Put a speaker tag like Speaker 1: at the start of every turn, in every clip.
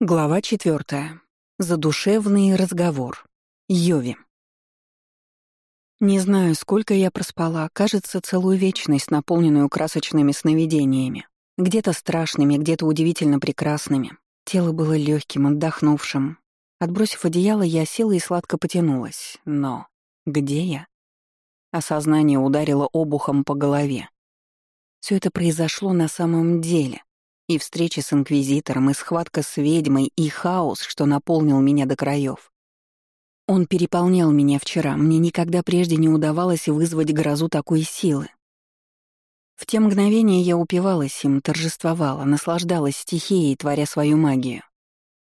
Speaker 1: Глава четвертая. Задушевный разговор. Йови. Не знаю, сколько я проспала, кажется, целую вечность, наполненную красочными сновидениями. Где-то страшными, где-то удивительно прекрасными. Тело было легким, отдохнувшим. Отбросив одеяло, я села и сладко потянулась. Но где я? Осознание ударило обухом по голове. Все это произошло на самом деле. И встреча с Инквизитором, и схватка с ведьмой, и хаос, что наполнил меня до краев. Он переполнял меня вчера, мне никогда прежде не удавалось вызвать грозу такой силы. В те мгновения я упивалась им, торжествовала, наслаждалась стихией, творя свою магию.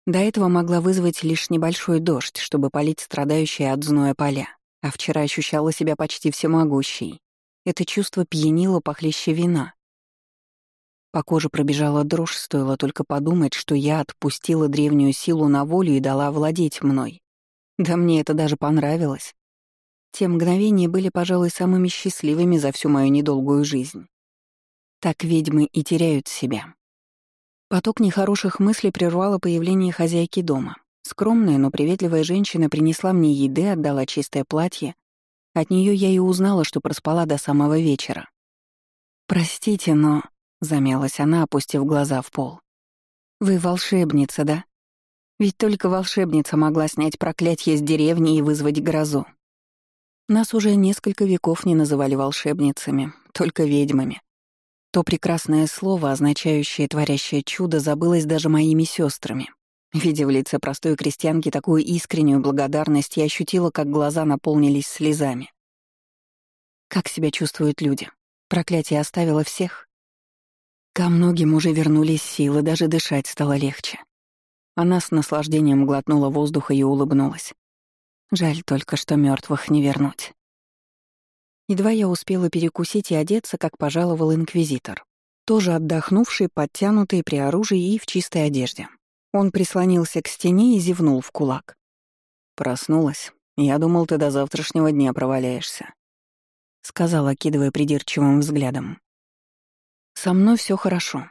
Speaker 1: До этого могла вызвать лишь небольшой дождь, чтобы полить страдающие от зноя поля, а вчера ощущала себя почти всемогущей. Это чувство пьянило похлеще вина. По коже пробежала дрожь, стоило только подумать, что я отпустила древнюю силу на волю и дала владеть мной. Да мне это даже понравилось. Те мгновения были, пожалуй, самыми счастливыми за всю мою недолгую жизнь. Так ведьмы и теряют себя. Поток нехороших мыслей прервало появление хозяйки дома. Скромная, но приветливая женщина принесла мне еды, отдала чистое платье. От нее я и узнала, что проспала до самого вечера. «Простите, но...» Замялась она, опустив глаза в пол. «Вы волшебница, да? Ведь только волшебница могла снять проклятие с деревни и вызвать грозу. Нас уже несколько веков не называли волшебницами, только ведьмами. То прекрасное слово, означающее творящее чудо, забылось даже моими сестрами. Видя в лице простой крестьянки такую искреннюю благодарность, я ощутила, как глаза наполнились слезами. Как себя чувствуют люди? Проклятие оставило всех? Ко многим уже вернулись силы, даже дышать стало легче. Она с наслаждением глотнула воздуха и улыбнулась. Жаль только, что мертвых не вернуть. Едва я успела перекусить и одеться, как пожаловал инквизитор. Тоже отдохнувший, подтянутый при оружии и в чистой одежде. Он прислонился к стене и зевнул в кулак. «Проснулась. Я думал, ты до завтрашнего дня проваляешься», — сказал, окидывая придирчивым взглядом. «Со мной все хорошо».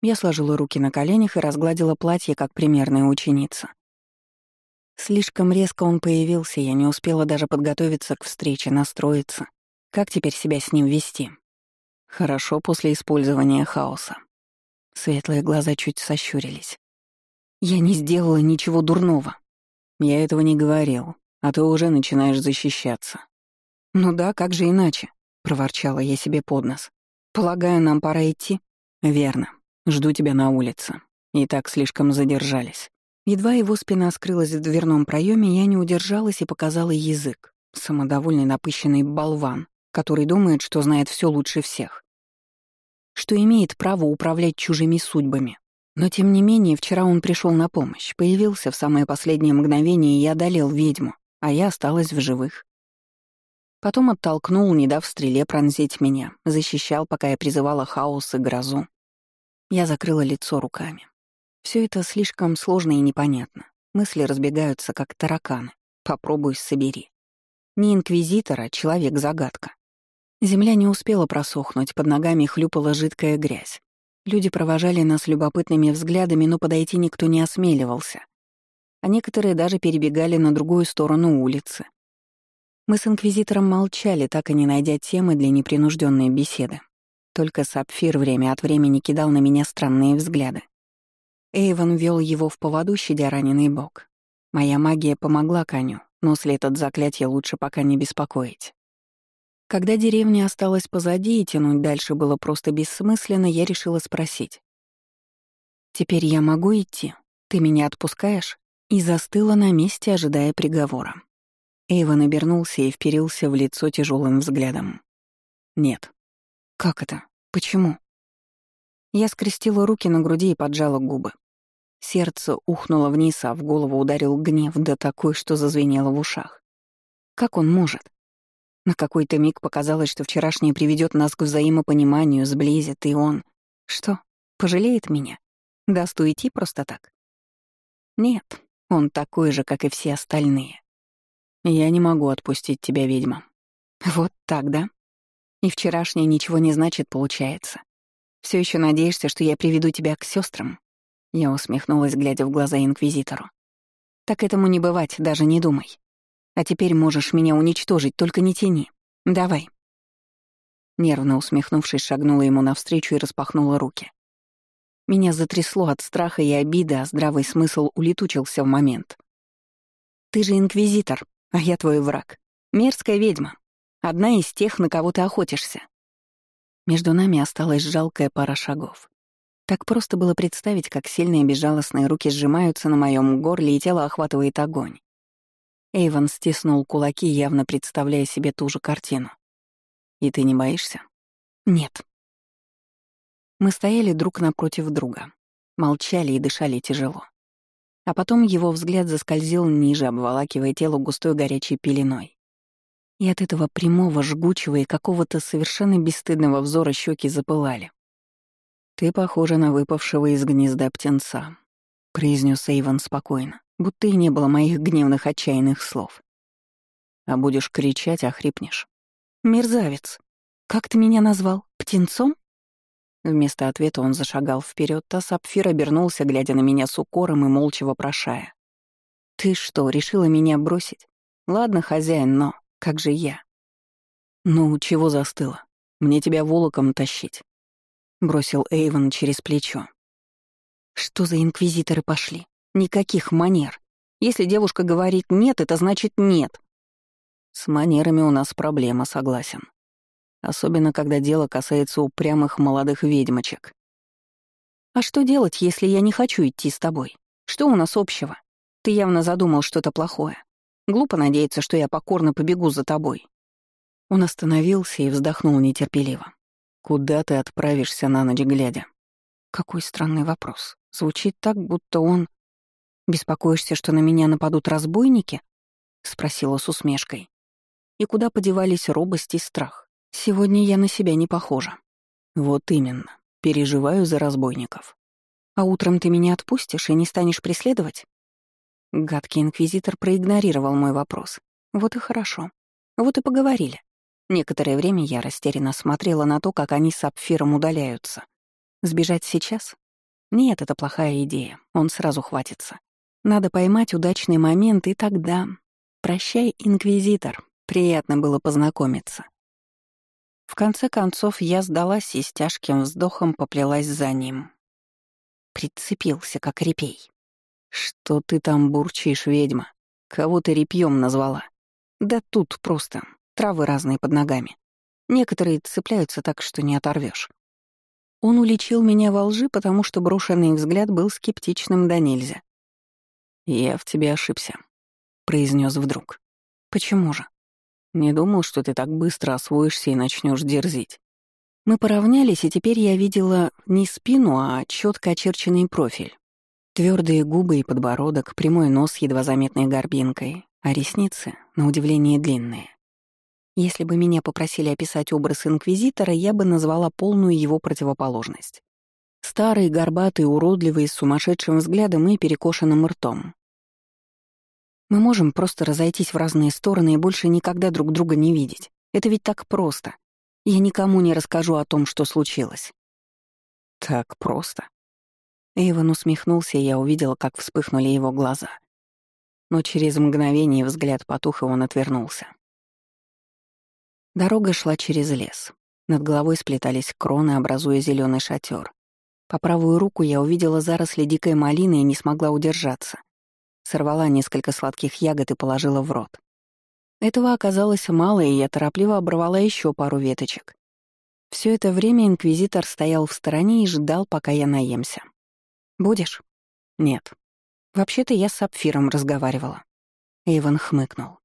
Speaker 1: Я сложила руки на коленях и разгладила платье, как примерная ученица. Слишком резко он появился, я не успела даже подготовиться к встрече, настроиться. Как теперь себя с ним вести? Хорошо после использования хаоса. Светлые глаза чуть сощурились. Я не сделала ничего дурного. Я этого не говорил, а ты уже начинаешь защищаться. Ну да, как же иначе, проворчала я себе под нос. «Полагаю, нам пора идти?» «Верно. Жду тебя на улице. И так слишком задержались». Едва его спина скрылась в дверном проеме, я не удержалась и показала язык. Самодовольный напыщенный болван, который думает, что знает все лучше всех. Что имеет право управлять чужими судьбами. Но тем не менее, вчера он пришел на помощь, появился в самое последнее мгновение и одолел ведьму, а я осталась в живых. Потом оттолкнул, не дав стреле пронзить меня, защищал, пока я призывала хаос и грозу. Я закрыла лицо руками. Все это слишком сложно и непонятно. Мысли разбегаются, как тараканы. Попробуй собери. Не инквизитор, а человек-загадка. Земля не успела просохнуть, под ногами хлюпала жидкая грязь. Люди провожали нас любопытными взглядами, но подойти никто не осмеливался. А некоторые даже перебегали на другую сторону улицы, мы с инквизитором молчали, так и не найдя темы для непринужденной беседы. Только Сапфир время от времени кидал на меня странные взгляды. Эйвен вел его в поводу, щадя раненый бок. Моя магия помогла коню, но след от заклятия лучше пока не беспокоить. Когда деревня осталась позади и тянуть дальше было просто бессмысленно, я решила спросить. «Теперь я могу идти? Ты меня отпускаешь?» И застыла на месте, ожидая приговора. Эйвен обернулся и вперился в лицо тяжелым взглядом. «Нет». «Как это? Почему?» Я скрестила руки на груди и поджала губы. Сердце ухнуло вниз, а в голову ударил гнев, да такой, что зазвенело в ушах. Как он может? На какой-то миг показалось, что вчерашнее приведет нас к взаимопониманию, сблизит, и он... Что, пожалеет меня? Даст уйти просто так? Нет, он такой же, как и все остальные. «Я не могу отпустить тебя, ведьма». «Вот так, да? И вчерашнее ничего не значит, получается. Все еще надеешься, что я приведу тебя к сестрам? Я усмехнулась, глядя в глаза инквизитору. «Так этому не бывать, даже не думай. А теперь можешь меня уничтожить, только не тяни. Давай». Нервно усмехнувшись, шагнула ему навстречу и распахнула руки. Меня затрясло от страха и обиды, а здравый смысл улетучился в момент. «Ты же инквизитор, а я твой враг. Мерзкая ведьма. Одна из тех, на кого ты охотишься». Между нами осталась жалкая пара шагов. Так просто было представить, как сильные безжалостные руки сжимаются на моем горле, и тело охватывает огонь. Эйвен стиснул кулаки, явно представляя себе ту же картину. «И ты не боишься?» «Нет». Мы стояли друг напротив друга, молчали и дышали тяжело. А потом его взгляд заскользил ниже, обволакивая тело густой горячей пеленой. И от этого прямого, жгучего и какого-то совершенно бесстыдного взора щеки запылали. «Ты похожа на выпавшего из гнезда птенца», — произнес Эйвен спокойно, будто и не было моих гневных отчаянных слов. «А будешь кричать, охрипнешь». «Мерзавец! Как ты меня назвал? Птенцом?» Вместо ответа он зашагал вперед, а Сапфир обернулся, глядя на меня с укором и молча вопрошая. «Ты что, решила меня бросить? Ладно, хозяин, но как же я?» «Ну, чего застыла? Мне тебя волоком тащить. — бросил Эйвен через плечо. «Что за инквизиторы пошли? Никаких манер. Если девушка говорит «нет», это значит «нет». С манерами у нас проблема, согласен. Особенно, когда дело касается упрямых молодых ведьмочек. А что делать, если я не хочу идти с тобой? Что у нас общего? Ты явно задумал что-то плохое. Глупо надеяться, что я покорно побегу за тобой. Он остановился и вздохнул нетерпеливо. Куда ты отправишься на ночь глядя? Какой странный вопрос. Звучит так, будто он... «Беспокоишься, что на меня нападут разбойники?» — спросила с усмешкой. И куда подевались робость и страх? Сегодня я на себя не похожа. Вот именно. Переживаю за разбойников. А утром ты меня отпустишь и не станешь преследовать? Гадкий инквизитор проигнорировал мой вопрос. Вот и хорошо. Вот и поговорили. Некоторое время я растерянно смотрела на то, как они с Апфиром удаляются. Сбежать сейчас? Нет, это плохая идея. Он сразу хватится. Надо поймать удачный момент, и тогда... Прощай, Инквизитор. Приятно было познакомиться. В конце концов, я сдалась и с тяжким вздохом поплелась за ним. Прицепился, как репей. «Что ты там бурчишь, ведьма? Кого ты репьем назвала?» «Да тут просто Травы разные под ногами. Некоторые цепляются так, что не оторвешь. Он уличил меня во лжи, потому что брошенный взгляд был скептичным да нельзя. «Я в тебе ошибся», — произнес вдруг. «Почему же?» «Не думал, что ты так быстро освоишься и начнешь дерзить». Мы поравнялись, и теперь я видела не спину, а четко очерченный профиль. Твердые губы и подбородок, прямой нос едва заметной горбинкой, а ресницы, на удивление, длинные. Если бы меня попросили описать образ инквизитора, я бы назвала полную его противоположность. Старый, горбатый, уродливый, с сумасшедшим взглядом и перекошенным ртом. Мы можем просто разойтись в разные стороны и больше никогда друг друга не видеть. Это ведь так просто. Я никому не расскажу о том, что случилось. Так просто. Эйвен усмехнулся, и я увидела, как вспыхнули его глаза. Но через мгновение взгляд потух, и он отвернулся. Дорога шла через лес. Над головой сплетались кроны, образуя зеленый шатер. По правую руку я увидела заросли дикой малины и не смогла удержаться. Сорвала несколько сладких ягод и положила в рот. Этого оказалось мало, и я торопливо оборвала еще пару веточек. Все это время инквизитор стоял в стороне и ждал, пока я наемся. «Будешь?» «Нет». «Вообще-то я с Сапфиром разговаривала». Иван хмыкнул.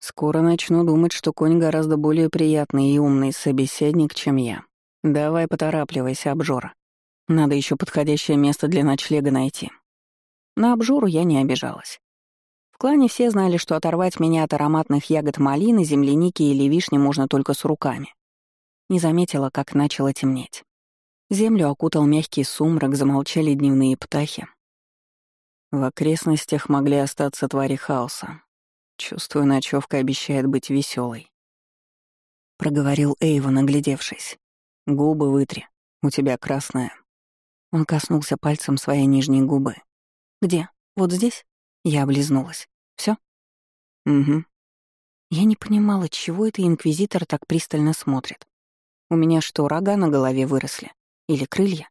Speaker 1: Скоро начну думать, что конь гораздо более приятный и умный собеседник, чем я. Давай поторапливайся, обжора. Надо еще подходящее место для ночлега найти. На обжору я не обижалась. В клане все знали, что оторвать меня от ароматных ягод малины, земляники или вишни можно только с руками. Не заметила, как начало темнеть. Землю окутал мягкий сумрак, замолчали дневные птахи. В окрестностях могли остаться твари хаоса, Чувствую, ночевка обещает быть веселой. Проговорил Эйва, наглядевшись. Губы вытри, у тебя красная. Он коснулся пальцем своей нижней губы. «Где? Вот здесь?» Я облизнулась. Все? «Угу». Я не понимала, чего это инквизитор так пристально смотрит. У меня что, рога на голове выросли? Или крылья?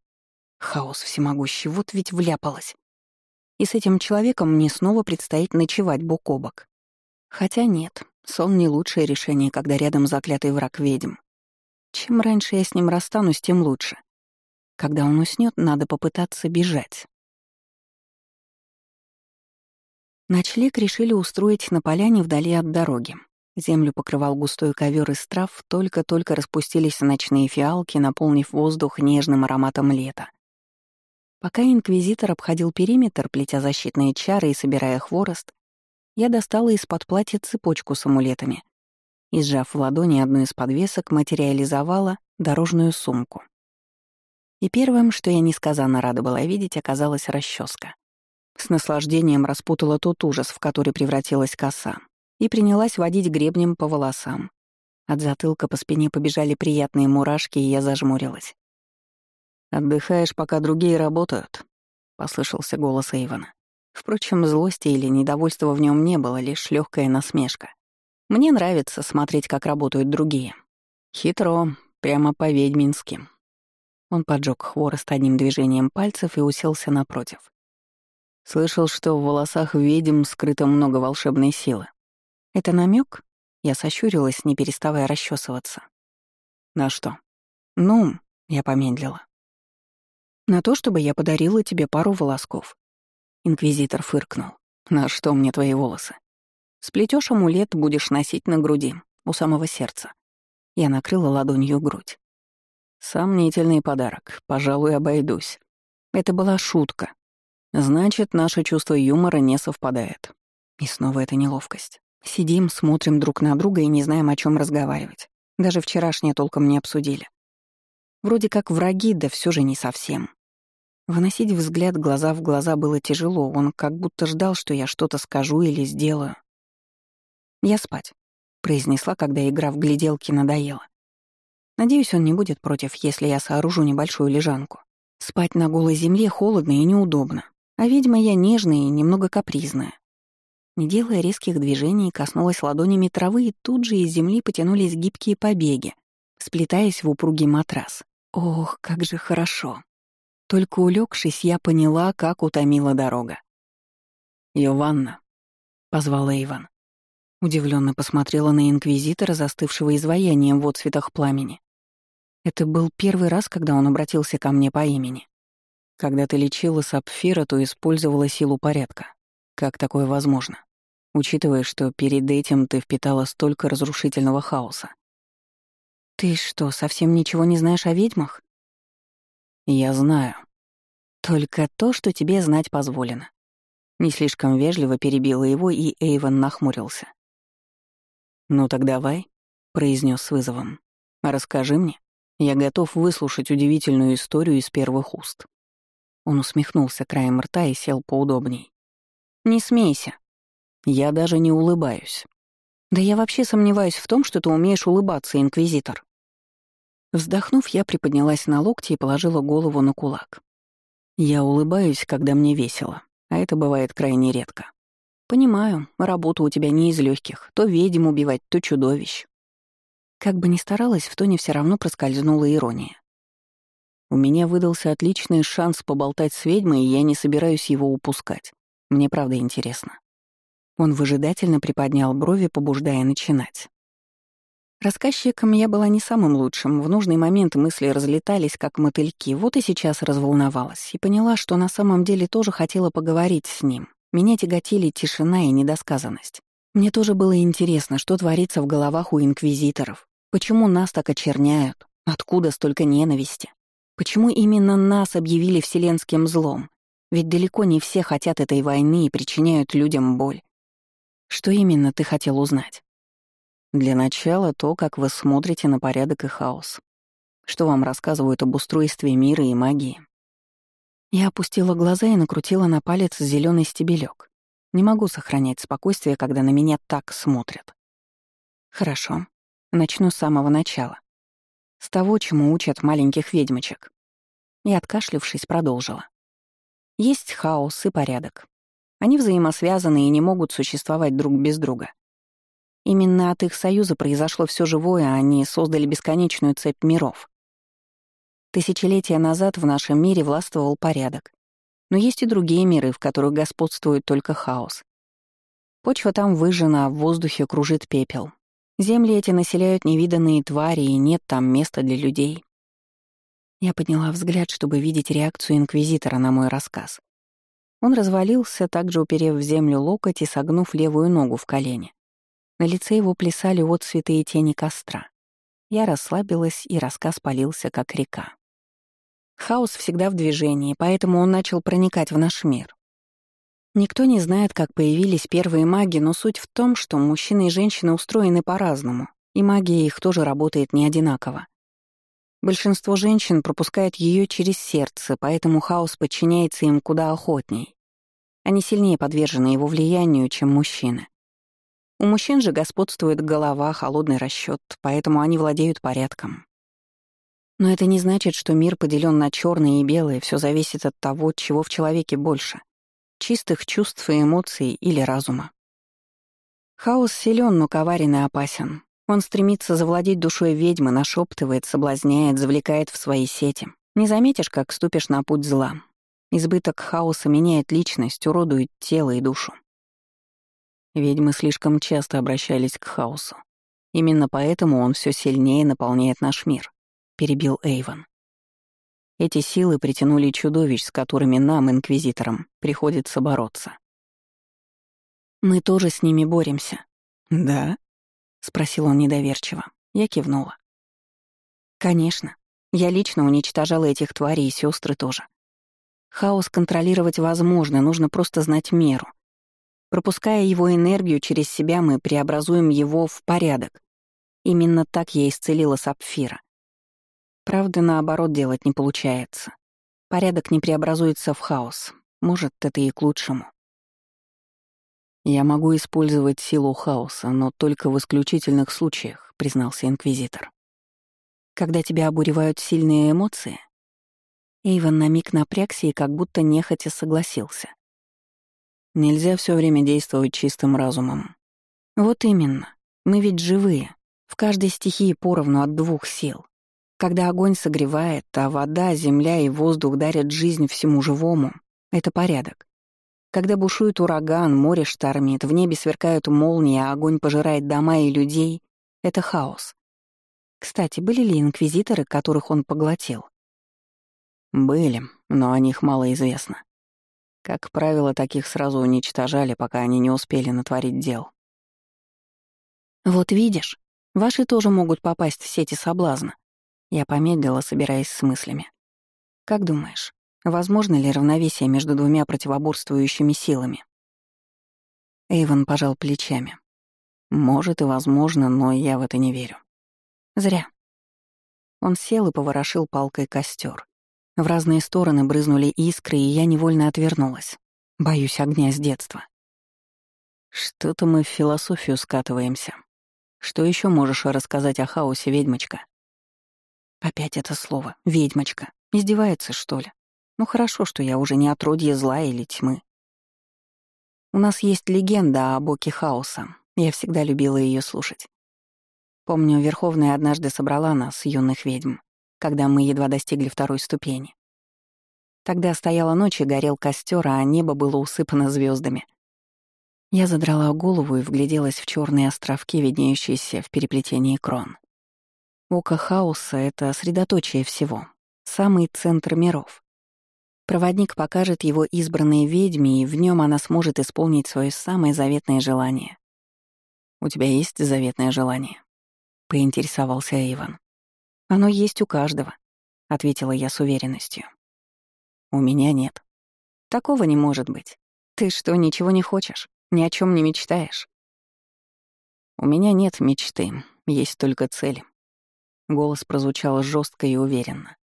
Speaker 1: Хаос всемогущий, вот ведь вляпалась. И с этим человеком мне снова предстоит ночевать бок о бок. Хотя нет, сон не лучшее решение, когда рядом заклятый враг ведьм. Чем раньше я с ним расстанусь, тем лучше. Когда он уснет, надо попытаться бежать. Ночлег решили устроить на поляне вдали от дороги. Землю покрывал густой ковер из трав, только-только распустились ночные фиалки, наполнив воздух нежным ароматом лета. Пока инквизитор обходил периметр, плетя защитные чары и собирая хворост, я достала из-под платья цепочку с амулетами и, сжав в ладони одну из подвесок, материализовала дорожную сумку. И первым, что я несказанно рада была видеть, оказалась расческа. С наслаждением распутала тот ужас, в который превратилась коса, и принялась водить гребнем по волосам. От затылка по спине побежали приятные мурашки, и я зажмурилась. «Отдыхаешь, пока другие работают», — послышался голос Эйвона. Впрочем, злости или недовольства в нем не было, лишь легкая насмешка. Мне нравится смотреть, как работают другие. Хитро, прямо по-ведьмински. Он поджег хворост одним движением пальцев и уселся напротив. Слышал, что в волосах ведьм скрыто много волшебной силы. Это намек? Я сощурилась, не переставая расчесываться. На что? Ну, я помедлила. На то, чтобы я подарила тебе пару волосков. Инквизитор фыркнул. На что мне твои волосы? Сплетешь амулет, будешь носить на груди, у самого сердца. Я накрыла ладонью грудь. Сомнительный подарок, пожалуй, обойдусь. Это была шутка. Значит, наше чувство юмора не совпадает. И снова эта неловкость. Сидим, смотрим друг на друга и не знаем, о чем разговаривать. Даже вчерашнее толком не обсудили. Вроде как враги, да все же не совсем. Выносить взгляд глаза в глаза было тяжело, он как будто ждал, что я что-то скажу или сделаю. «Я спать», — произнесла, когда игра в гляделки надоела. Надеюсь, он не будет против, если я сооружу небольшую лежанку. Спать на голой земле холодно и неудобно, а ведьма я нежная и немного капризная. Не делая резких движений, коснулась ладонями травы, и тут же из земли потянулись гибкие побеги, сплетаясь в упругий матрас. Ох, как же хорошо. Только улегшись, я поняла, как утомила дорога. «Йованна», — позвала Иван. Удивленно посмотрела на инквизитора, застывшего изваянием в отцветах пламени. Это был первый раз, когда он обратился ко мне по имени. Когда ты лечила сапфира, то использовала силу порядка. Как такое возможно? Учитывая, что перед этим ты впитала столько разрушительного хаоса. Ты что, совсем ничего не знаешь о ведьмах? Я знаю. Только то, что тебе знать позволено. Не слишком вежливо перебила его, и Эйвен нахмурился. «Ну так давай», — произнес с вызовом. «Расскажи мне. Я готов выслушать удивительную историю из первых уст». Он усмехнулся краем рта и сел поудобней. «Не смейся. Я даже не улыбаюсь. Да я вообще сомневаюсь в том, что ты умеешь улыбаться, Инквизитор». Вздохнув, я приподнялась на локти и положила голову на кулак. Я улыбаюсь, когда мне весело, а это бывает крайне редко. «Понимаю, работа у тебя не из легких. То ведьм убивать, то чудовищ». Как бы ни старалась, в тоне все равно проскользнула ирония. «У меня выдался отличный шанс поболтать с ведьмой, и я не собираюсь его упускать. Мне правда интересно». Он выжидательно приподнял брови, побуждая начинать. Рассказчиком я была не самым лучшим. В нужный момент мысли разлетались, как мотыльки. Вот и сейчас разволновалась и поняла, что на самом деле тоже хотела поговорить с ним, меня тяготили тишина и недосказанность. Мне тоже было интересно, что творится в головах у инквизиторов. Почему нас так очерняют? Откуда столько ненависти? Почему именно нас объявили вселенским злом? Ведь далеко не все хотят этой войны и причиняют людям боль. Что именно ты хотел узнать? Для начала то, как вы смотрите на порядок и хаос. Что вам рассказывают об устройстве мира и магии? Я опустила глаза и накрутила на палец зеленый стебелек. Не могу сохранять спокойствие, когда на меня так смотрят. Хорошо. Начну с самого начала. С того, чему учат маленьких ведьмочек. и, откашлившись, продолжила. Есть хаос и порядок. Они взаимосвязаны и не могут существовать друг без друга. Именно от их союза произошло все живое, а они создали бесконечную цепь миров. Тысячелетия назад в нашем мире властвовал порядок. Но есть и другие миры, в которых господствует только хаос. Почва там выжжена, а в воздухе кружит пепел. Земли эти населяют невиданные твари, и нет там места для людей. Я подняла взгляд, чтобы видеть реакцию Инквизитора на мой рассказ. Он развалился, также уперев в землю локоть и согнув левую ногу в колени. На лице его плясали отцветы и тени костра. Я расслабилась, и рассказ полился, как река. Хаос всегда в движении, поэтому он начал проникать в наш мир. Никто не знает, как появились первые маги, но суть в том, что мужчины и женщины устроены по-разному, и магия их тоже работает не одинаково. Большинство женщин пропускает ее через сердце, поэтому хаос подчиняется им куда охотней. Они сильнее подвержены его влиянию, чем мужчины. У мужчин же господствует голова, холодный расчет, поэтому они владеют порядком. Но это не значит, что мир поделен на черное и белое, все зависит от того, чего в человеке больше — чистых чувств и эмоций или разума. Хаос силен, но коварен и опасен. Он стремится завладеть душой ведьмы, нашептывает, соблазняет, завлекает в свои сети. Не заметишь, как ступишь на путь зла. Избыток хаоса меняет личность, уродует тело и душу. Ведьмы слишком часто обращались к хаосу. Именно поэтому он все сильнее наполняет наш мир, перебил Эйвен. Эти силы притянули чудовищ, с которыми нам, инквизиторам, приходится бороться. Мы тоже с ними боремся. Да? спросил он недоверчиво. Я кивнула. Конечно. Я лично уничтожала этих тварей и сестры тоже. Хаос контролировать возможно, нужно просто знать меру. Пропуская его энергию через себя, мы преобразуем его в порядок. Именно так я исцелила Сапфира. Правда, наоборот делать не получается. Порядок не преобразуется в хаос. Может, это и к лучшему. «Я могу использовать силу хаоса, но только в исключительных случаях», — признался Инквизитор. «Когда тебя обуревают сильные эмоции?» Эйвен на миг напрягся и как будто нехотя согласился. Нельзя все время действовать чистым разумом. Вот именно. Мы ведь живые. В каждой стихии поровну от двух сил. Когда огонь согревает, а вода, земля и воздух дарят жизнь всему живому, это порядок. Когда бушует ураган, море штормит, в небе сверкают молнии, а огонь пожирает дома и людей, это хаос. Кстати, были ли инквизиторы, которых он поглотил? Были, но о них мало известно. Как правило, таких сразу уничтожали, пока они не успели натворить дел. «Вот видишь, ваши тоже могут попасть в сети соблазна». Я помедлила, собираясь с мыслями. «Как думаешь, возможно ли равновесие между двумя противоборствующими силами?» Эйвен пожал плечами. «Может и возможно, но я в это не верю». «Зря». Он сел и поворошил палкой костер. В разные стороны брызнули искры, и я невольно отвернулась. Боюсь огня с детства. Что-то мы в философию скатываемся. Что еще можешь рассказать о хаосе, ведьмочка? Опять это слово «ведьмочка». Издевается, что ли? Ну хорошо, что я уже не отродье зла или тьмы. У нас есть легенда о боке хаоса. Я всегда любила ее слушать. Помню, Верховная однажды собрала нас, юных ведьм, когда мы едва достигли второй ступени. Тогда стояла ночь и горел костер, а небо было усыпано звездами. Я задрала голову и вгляделась в черные островки, виднеющиеся в переплетении крон. Око хаоса — это средоточие всего, самый центр миров. Проводник покажет его избранной ведьме, и в нем она сможет исполнить свое самое заветное желание. «У тебя есть заветное желание?» — поинтересовался Иван. «Оно есть у каждого», — ответила я с уверенностью. «У меня нет». «Такого не может быть. Ты что, ничего не хочешь? Ни о чем не мечтаешь?» «У меня нет мечты, есть только цели». Голос прозвучал жестко и уверенно.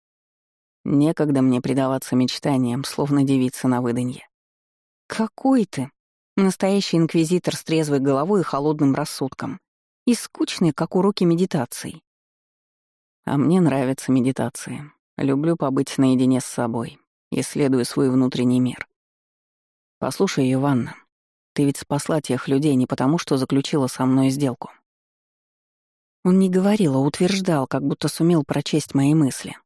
Speaker 1: Некогда мне предаваться мечтаниям, словно девица на выданье. «Какой ты? Настоящий инквизитор с трезвой головой и холодным рассудком. И скучный, как уроки медитации. А мне нравятся медитации. Люблю побыть наедине с собой, исследуя свой внутренний мир. Послушай, Иванна, ты ведь спасла тех людей не потому, что заключила со мной сделку. Он не говорил, а утверждал, как будто сумел прочесть мои мысли.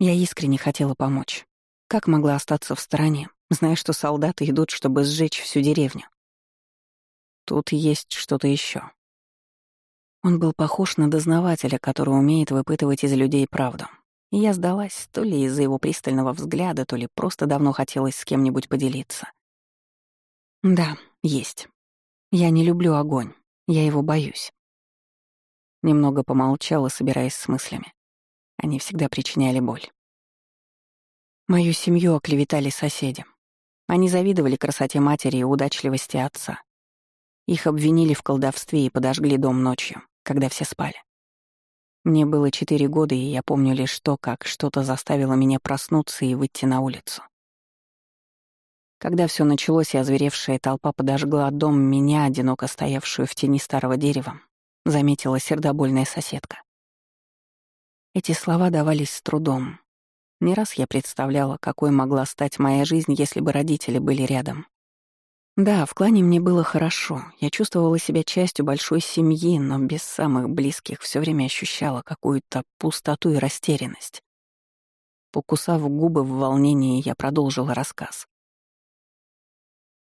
Speaker 1: Я искренне хотела помочь. Как могла остаться в стороне, зная, что солдаты идут, чтобы сжечь всю деревню? Тут есть что-то еще. Он был похож на дознавателя, который умеет выпытывать из людей правду. И я сдалась, то ли из-за его пристального взгляда, то ли просто давно хотелось с кем-нибудь поделиться. Да, есть. Я не люблю огонь. Я его боюсь. Немного помолчала, собираясь с мыслями. Они всегда причиняли боль. Мою семью оклеветали соседи. Они завидовали красоте матери и удачливости отца. Их обвинили в колдовстве и подожгли дом ночью, когда все спали. Мне было четыре года, и я помню лишь то, как что-то заставило меня проснуться и выйти на улицу. Когда все началось, и озверевшая толпа подожгла дом, меня, одиноко стоявшую в тени старого дерева, заметила сердобольная соседка. Эти слова давались с трудом, не раз я представляла, какой могла стать моя жизнь, если бы родители были рядом. Да, в клане мне было хорошо. Я чувствовала себя частью большой семьи, но без самых близких все время ощущала какую-то пустоту и растерянность. Покусав губы в волнении, я продолжила рассказ.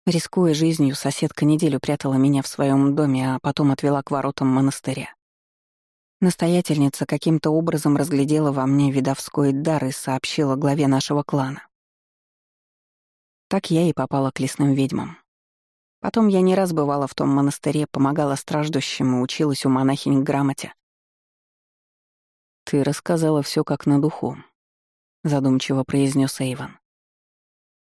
Speaker 1: Рискуя жизнью, соседка неделю прятала меня в своем доме, а потом отвела к воротам монастыря. Настоятельница каким-то образом разглядела во мне видовской дар и сообщила главе нашего клана. Так я и попала к лесным ведьмам. Потом я не раз бывала в том монастыре, помогала страждущим и училась у монахинь грамоте. «Ты рассказала все как на духу», — задумчиво произнес Эйвен.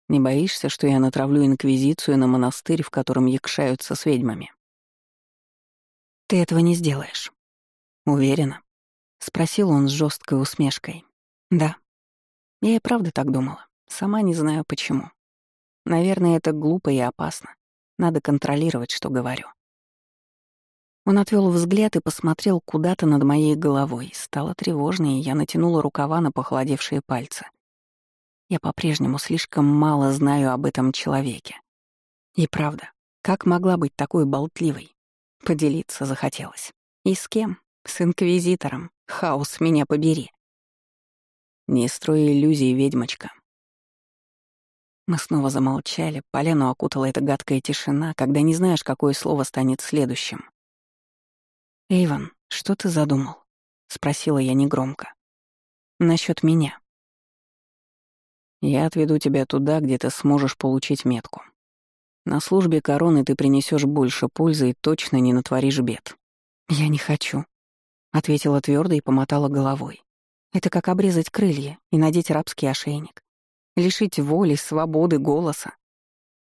Speaker 1: «Не боишься, что я натравлю инквизицию на монастырь, в котором якшаются с ведьмами?» «Ты этого не сделаешь», «Уверена?» — спросил он с жесткой усмешкой. «Да. Я и правда так думала. Сама не знаю почему. Наверное, это глупо и опасно. Надо контролировать, что говорю». Он отвел взгляд и посмотрел куда-то над моей головой. Стало тревожно, и я натянула рукава на похолодевшие пальцы. Я по-прежнему слишком мало знаю об этом человеке. И правда, как могла быть такой болтливой? Поделиться захотелось. И с кем? С Инквизитором. Хаос, меня побери. Не строй иллюзий, ведьмочка. Мы снова замолчали, поляну окутала эта гадкая тишина, когда не знаешь, какое слово станет следующим. «Эйван, что ты задумал?» — спросила я негромко. «Насчёт меня». «Я отведу тебя туда, где ты сможешь получить метку. На службе короны ты принесешь больше пользы и точно не натворишь бед». «Я не хочу», Ответила твердо и помотала головой. Это как обрезать крылья и надеть рабский ошейник. Лишить воли, свободы, голоса.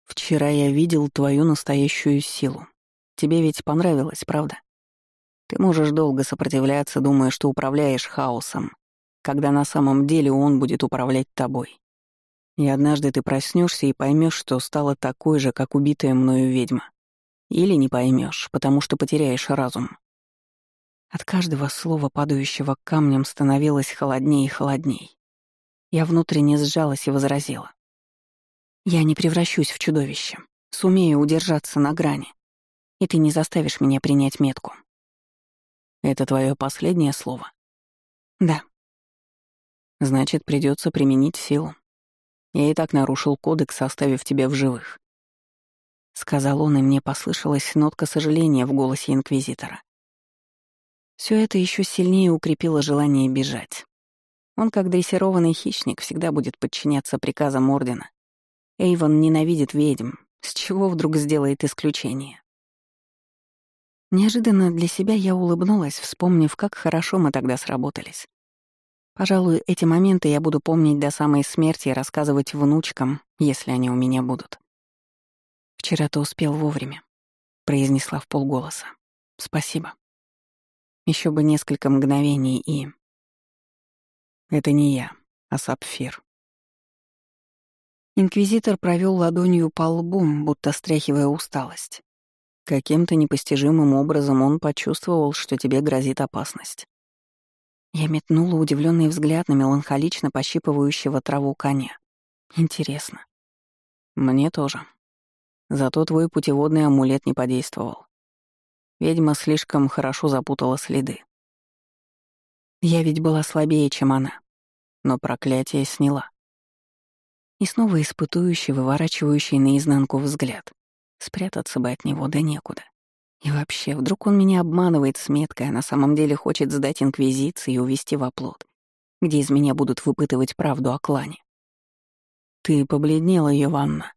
Speaker 1: Вчера я видел твою настоящую силу. Тебе ведь понравилось, правда? Ты можешь долго сопротивляться, думая, что управляешь хаосом, когда на самом деле он будет управлять тобой. И однажды ты проснешься и поймешь, что стала такой же, как убитая мною ведьма. Или не поймешь, потому что потеряешь разум. От каждого слова, падающего камнем, становилось холоднее и холодней. Я внутренне сжалась и возразила. «Я не превращусь в чудовище. Сумею удержаться на грани. И ты не заставишь меня принять метку». «Это твое последнее слово?» «Да». «Значит, придется применить силу. Я и так нарушил кодекс, оставив тебя в живых». Сказал он, и мне послышалась нотка сожаления в голосе Инквизитора. Все это еще сильнее укрепило желание бежать. Он, как дрессированный хищник, всегда будет подчиняться приказам Ордена. Эйвон ненавидит ведьм, с чего вдруг сделает исключение. Неожиданно для себя я улыбнулась, вспомнив, как хорошо мы тогда сработались. Пожалуй, эти моменты я буду помнить до самой смерти и рассказывать внучкам, если они у меня будут. «Вчера ты успел вовремя», — произнесла в полголоса. «Спасибо». Еще бы несколько мгновений и... Это не я, а сапфир. Инквизитор провел ладонью по лбу, будто стряхивая усталость. Каким-то непостижимым образом он почувствовал, что тебе грозит опасность. Я метнула удивленный взгляд на меланхолично пощипывающего траву коня. Интересно.
Speaker 2: Мне тоже. Зато твой путеводный амулет не подействовал. Ведьма слишком хорошо запутала следы.
Speaker 1: Я ведь была слабее, чем она.
Speaker 2: Но проклятие сняла.
Speaker 1: И снова испытующий, выворачивающий наизнанку взгляд. Спрятаться бы от него, да некуда. И вообще, вдруг он меня обманывает с меткой, а на самом деле хочет сдать Инквизиции и увести в оплот, где из меня будут выпытывать правду о клане.
Speaker 2: Ты побледнела, Йованна.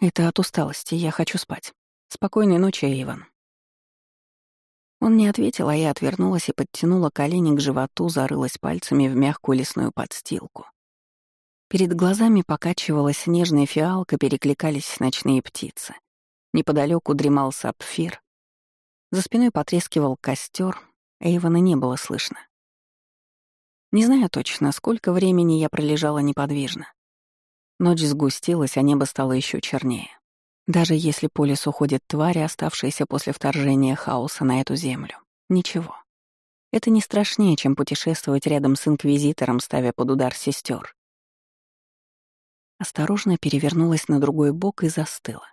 Speaker 1: Это от усталости, я хочу спать. Спокойной ночи, Иван. Он не ответил, а я отвернулась и подтянула колени к животу, зарылась пальцами в мягкую лесную подстилку. Перед глазами покачивалась нежная фиалка, перекликались ночные птицы. Неподалеку дремал сапфир, за спиной потрескивал костер, Эйвона не было слышно. Не знаю точно, сколько времени я пролежала неподвижно. Ночь сгустилась, а небо стало еще чернее. Даже если по лесу ходят твари, оставшиеся после вторжения хаоса на эту землю. Ничего. Это не страшнее, чем путешествовать рядом с Инквизитором, ставя под удар сестер. Осторожно перевернулась на другой бок и застыла.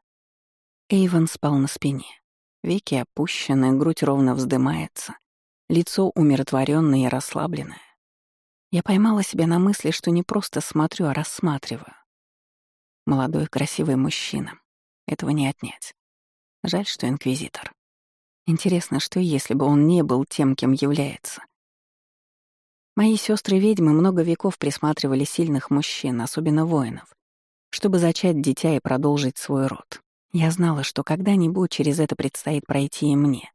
Speaker 1: Эйвен спал на спине. Веки опущены, грудь ровно вздымается, лицо умиротворенное и расслабленное. Я поймала себя на мысли, что не просто смотрю, а рассматриваю. Молодой красивый мужчина. Этого не отнять. Жаль, что инквизитор. Интересно, что если бы он не был тем, кем является? Мои сестры ведьмы много веков присматривали сильных мужчин, особенно воинов, чтобы зачать дитя и продолжить свой род. Я знала, что когда-нибудь через это предстоит пройти и мне.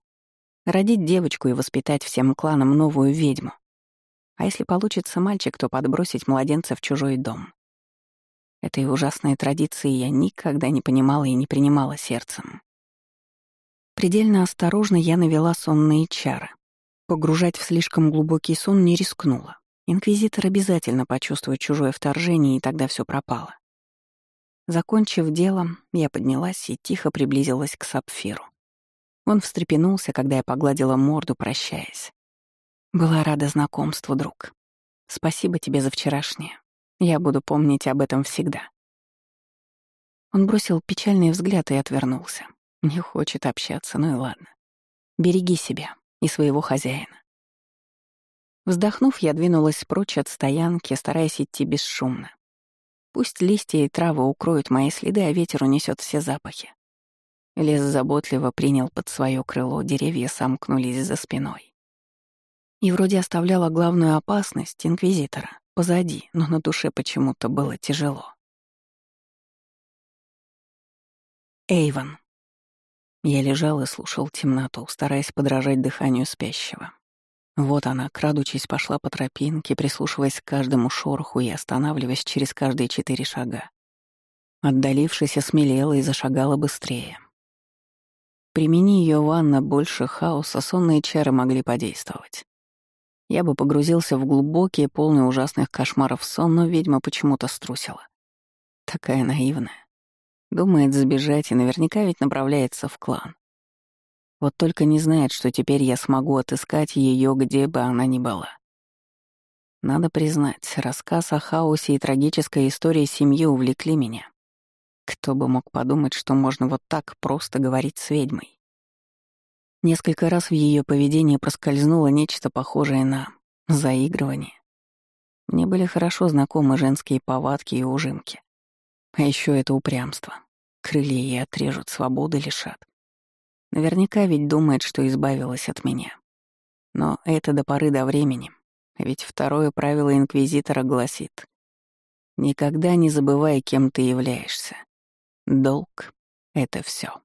Speaker 1: Родить девочку и воспитать всем кланам новую ведьму. А если получится мальчик, то подбросить младенца в чужой дом. Этой ужасной традиции я никогда не понимала и не принимала сердцем. Предельно осторожно я навела сонные чары. Погружать в слишком глубокий сон не рискнула. Инквизитор обязательно почувствует чужое вторжение, и тогда все пропало. Закончив дело, я поднялась и тихо приблизилась к сапфиру. Он встрепенулся, когда я погладила морду, прощаясь. Была рада знакомству, друг. Спасибо тебе за вчерашнее. Я буду помнить об этом всегда. Он бросил печальный взгляд и отвернулся. Не хочет общаться, ну и ладно. Береги себя и своего хозяина. Вздохнув, я двинулась прочь от стоянки, стараясь идти бесшумно. Пусть листья и травы укроют мои следы, а ветер унесет все запахи. Лес заботливо принял под свое крыло, деревья сомкнулись за спиной. И вроде оставляла главную опасность Инквизитора позади, но на душе почему-то было тяжело. Эйвен. Я лежал и слушал темноту, стараясь подражать дыханию спящего. Вот она, крадучись, пошла по тропинке, прислушиваясь к каждому шороху и останавливаясь через каждые четыре шага. Отдалившись, осмелела и зашагала быстрее. Примени ее ванна больше хаоса, сонные чары могли подействовать. Я бы погрузился в глубокие, полные ужасных кошмаров сон, но ведьма почему-то струсила. Такая наивная. Думает сбежать и наверняка ведь направляется в клан. Вот только не знает, что теперь я смогу отыскать ее, где бы она ни была. Надо признать, рассказ о хаосе и трагической истории семьи увлекли меня. Кто бы мог подумать, что можно вот так просто говорить с ведьмой. Несколько раз в ее поведении проскользнуло нечто похожее на заигрывание. Мне были хорошо знакомы женские повадки и ужимки. А еще это упрямство. Крылья ей отрежут, свободы лишат. Наверняка ведь думает, что избавилась от меня. Но это до поры до времени. Ведь второе правило Инквизитора гласит «Никогда не забывай, кем ты являешься. Долг — это все.